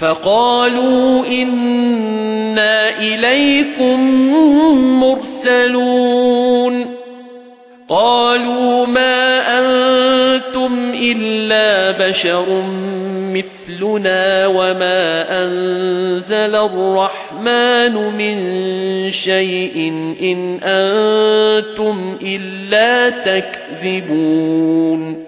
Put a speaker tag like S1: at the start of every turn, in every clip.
S1: فقالوا إنا إليكم مرسلون قالوا ما أنتم إلا بشر مثلنا وما أنزل الرحمن من شيء إن أنتم إلا تكذبون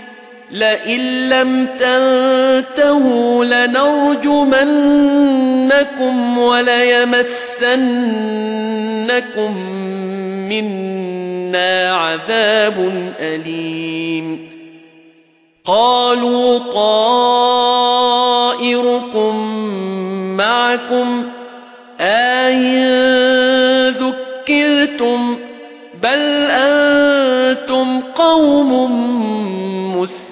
S1: لئن لم تنتهوا لنرجمنكم وليمسنكم منا عذاب أليم قالوا طائركم معكم اي آه، ذكرتم بل أنتم قوم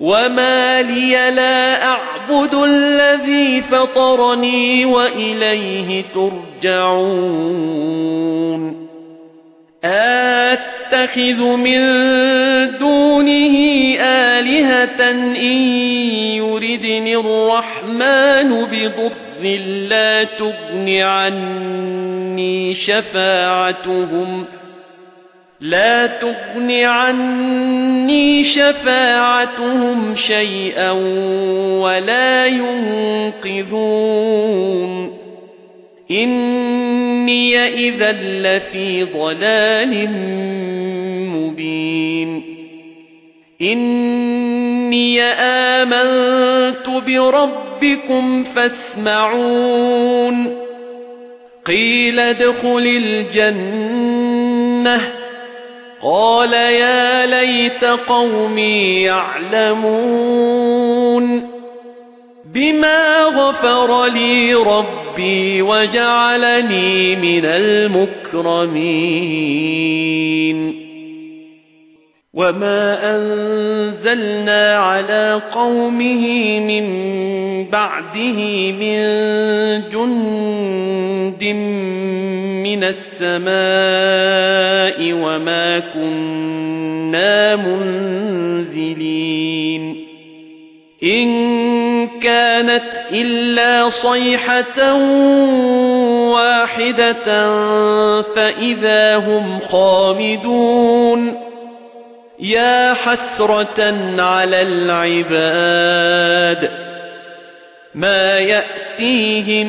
S1: وما لي لا اعبد الذي فطرني واليه ترجعون اتخذ من دونه الهه ان يردني الرحمن بضر لا تغن عني شفاعتهم لا تغن عني شفاعتهم شيئا ولا ينقذون إني إذا لفي ضلال مبين إني آمنت بربكم فاسمعون قيل ادخل الجنة قال يا ليت قومي يعلمون بما غفر لي ربي وجعلني من المكرمين وما انزلنا على قومه من بعده من جند من السماء السَّمَاءِ وَمَا كُنَّا مُنزِلِينَ إِن كَانَتْ إِلَّا صَيْحَةً وَاحِدَةً فَإِذَا هُمْ خَامِدُونَ يا حسرة على العباد ما يأتيهم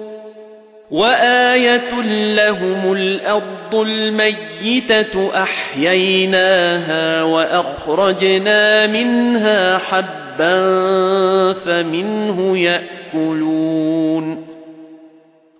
S1: وَآيَةٌ لَهُمُ الْأَرْضُ الْمَيِّتَةُ أَحْيَيْنَاهَا وَأَخْرَجْنَا مِنْهَا حَبًّا فَمِنْهُ يَأْكُلُونَ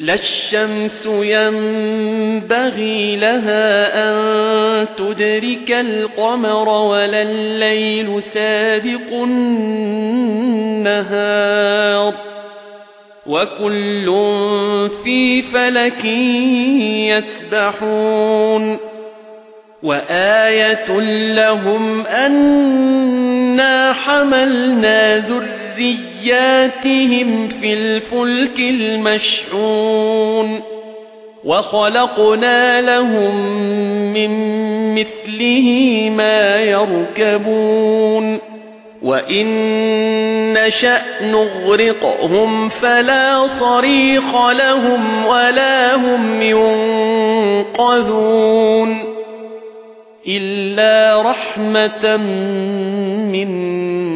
S1: لا الشمس ينبغي لها أن تدرك القمر ولا الليل سابق النهار وكل في فلك يسبحون وآية لهم أنا حملنا ذرية ذرياتهم في الفلك المشحون وخلقنا لهم من مثله ما يركبون وإن نشأ نغرقهم فلا صريخ لهم ولا هم ينقذون إلا رحمة منا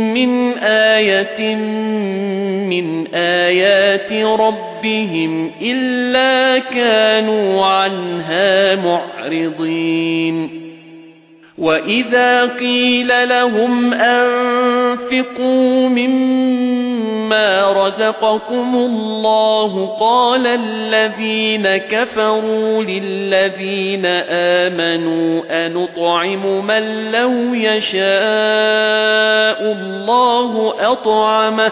S1: مِنْ آيَةٍ مِنْ آيَاتِ رَبِّهِمْ إِلَّا كَانُوا عَنْهَا مُعْرِضِينَ وَإِذَا قِيلَ لَهُمْ أَنْفِقُوا مِمَّا مِمَّا رَزَقَكُمُ اللَّهُ قَالَ الَّذِينَ كَفَرُوا لِلَّذِينَ آمَنُوا أَنُطْعِمُ مَن لَّوْ يَشَاءُ اللَّهُ أَطْعَمَهُ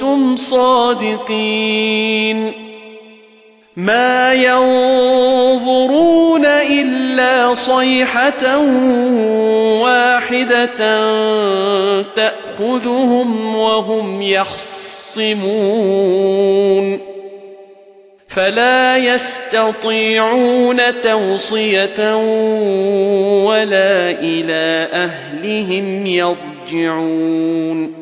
S1: كنتم صادقين ما ينظرون الا صيحه واحده تاخذهم وهم يخصمون فلا يستطيعون توصيه ولا الى اهلهم يرجعون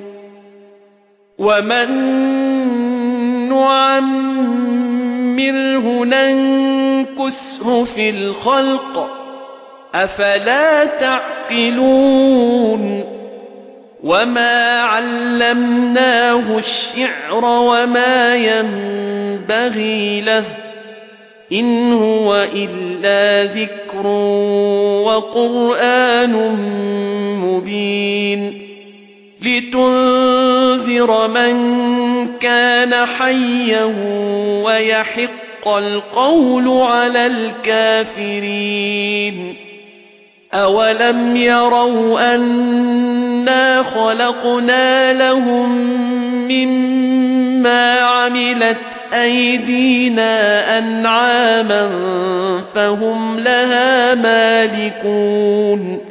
S1: ومن نعمره ننكسه في الخلق أفلا تعقلون وما علمناه الشعر وما ينبغي له إن هو إلا ذكر وقرآن مبين لتنذر من كان حيا ويحق القول على الكافرين اولم يروا أنا خلقنا لهم مما عملت ايدينا انعاما فهم لها مالكون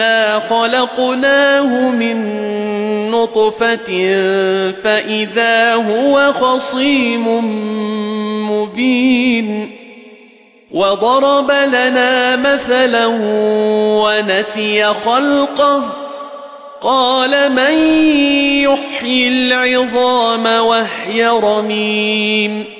S1: إِنَّا خَلَقْنَاهُ مِنْ نُطْفَةٍ فَإِذَا هُوَ خَصِيمٌ مُبِينٌ وَضَرَبَ لَنَا مَثَلًا وَنَسِيَ خَلْقَهُ قَالَ مَن يُحْيِي الْعِظَامَ وَهِيَ رَمِيمٌ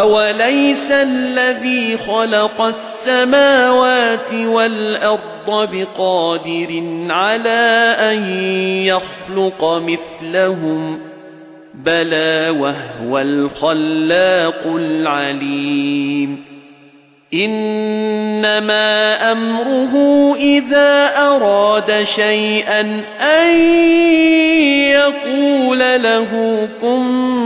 S1: أَوَلَيْسَ الَّذِي خَلَقَ السَّمَاوَاتِ وَالْأَرْضَ بِقَادِرٍ عَلَى أَن يَخْلُقَ مِثْلَهُم بَلَى وَهُوَ الْخَلَّاقُ الْعَلِيمُ إِنَّمَا أَمْرُهُ إِذَا أَرَادَ شَيْئًا أَن يَقُولَ لَهُ كُن